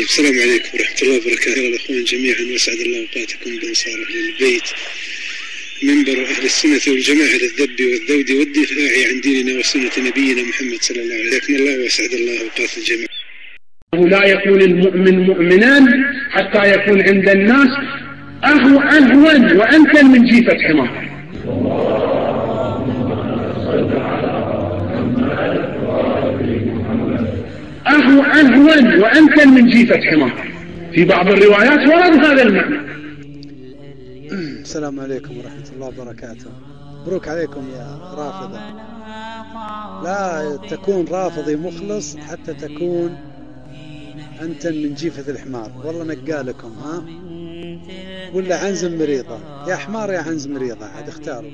السلام عليكم ورحمة الله وبركاته. الأخوان جميعا وأسعد الله أوقاتكم بأنصار أهل البيت. منبر أهل السنة والجماعة للذب والذود والدفاع عن ديننا وسنة نبينا محمد صلى الله عليه وسلم. الله وأسعد الله أوقات الجميع لا يكون المؤمن مؤمنا حتى يكون عند الناس أهو أهون وأمثل من جيفة حمار. أهو أهون وأمثل من جيفة حمار. في بعض الروايات ورد هذا المعنى. السلام عليكم ورحمة الله وبركاته. مبروك عليكم يا رافضة. لا تكون رافضي مخلص حتى تكون أنت من جيفة الحمار. والله نقالكم ها؟ ولا عنز مريضة. يا حمار يا عنز مريضة عاد اختاروا.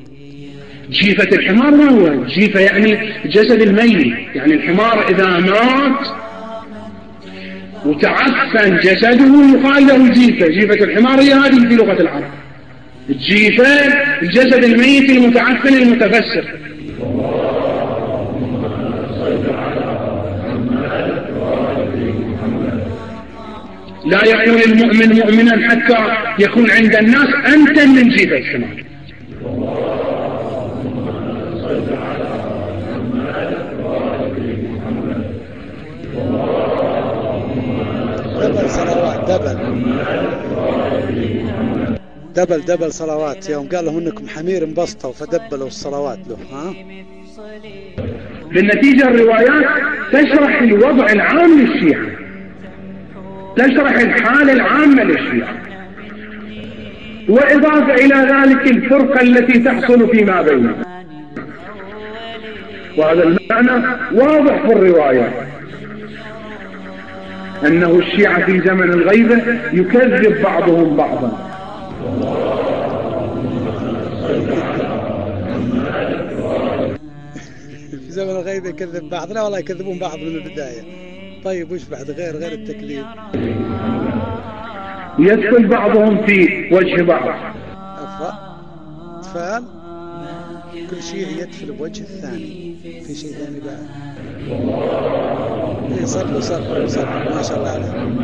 جيفة الحمار ما هو؟ جيفة يعني جسد الميت. يعني الحمار إذا مات وتعفن جسده يقال له جيفة جيفة الحمار هي هذه في لغة العرب. الجيفة الجسد الميت المتعفن المتفسر. لا يكون المؤمن مؤمنا حتى يكون عند الناس أنت من جيفة الحمار دبل صلوات دبل. دبل دبل صلوات. يوم قال لهم إنكم حمير انبسطوا فدبلوا الصلوات له ها؟ بالنتيجة الروايات تشرح الوضع العام للشيعة. تشرح الحالة العامة للشيعة. وإضافة إلى ذلك الفرقة التي تحصل فيما بينهم. وهذا المعنى واضح في الروايات أنه الشيعة في زمن الغيبة يكذب بعضهم بعضا. في زمن الغيبة يكذب بعض. لا والله يكذبون بعض من البداية. طيب وش بعد غير غير التكذيب؟ يدخل بعضهم في وجه بعض. أفا. أطفال كل شيء يدخل بوجه الثاني. في شيء ثاني بعد. إيه صلوا صلوا صلوا. ما شاء الله عليهم.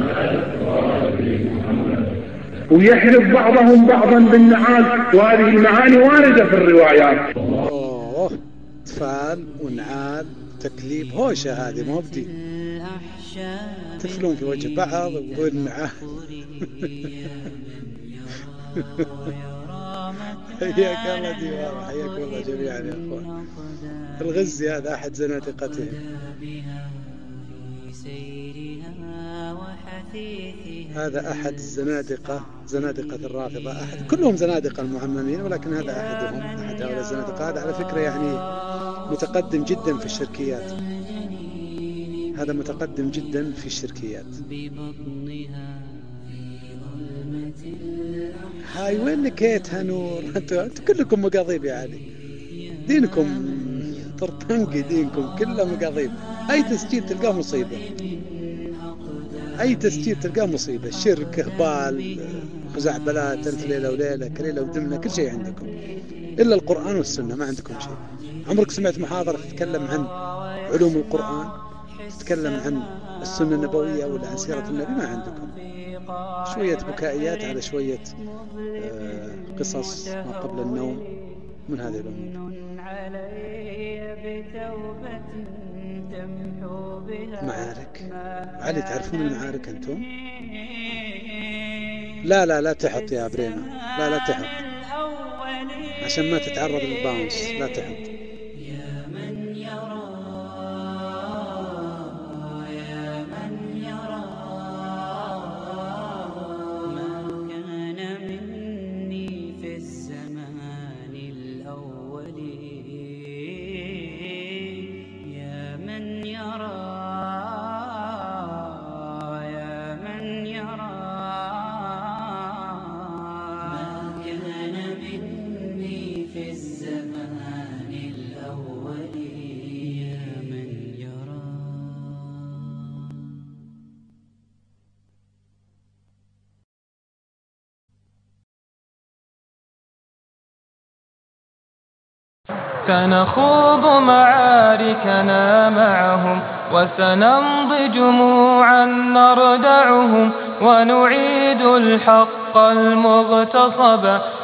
ويحرف بعضهم بعضا بالنعال. وهذه المعاني واردة في الروايات. أوه أطفال ونعال تكذيب هوشة هذه ما بدي. تفلون في وجه بعض والنعال حياك الله ديوان حياكم الله جميعا يا إخوان. الغزي هذا أحد زنادقتهم هذا أحد الزنادقة زنادقة الرافضة. أحد كلهم زنادقة المعممين ولكن هذا أحدهم أحد هؤلاء الزنادقة. هذا على فكرة يعني متقدم جدا في الشركيات. هذا متقدم جدا في الشركيات. هاي وين نكيتها نور أنتوا كلكم مقاضيب يا علي دينكم طرطنقي دينكم كله مقاضيب. أي تسجيل تلقاه مصيبة. أي تسجيل تلقاه مصيبة. شرك اهبال خزعبلات ألف ليلة وليلة كليله ودمنه كل شيء عندكم. إلا القرآن والسنة ما عندكم شيء. عمرك سمعت محاضرة تتكلم عن علوم القرآن؟ تتكلم عن السنة النبوية ولا عن سيره النبي؟ ما عندكم. شوية بكائيات على شوية آه قصص ما قبل النوم من هذه الأمور. معارك. علي تعرفون المعارك أنتم؟ لا لا لا تحط يا بريمة. لا لا تحط. عشان ما تتعرض للباونس لا تحط. يرى سنخوض معاركنا معهم وسنمضي جموعا نردعهم ونعيد الحق المغتصب